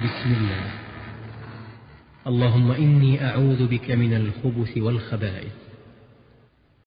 بسم الله. اللهم إني أعوذ بك من الخبث والخبائث.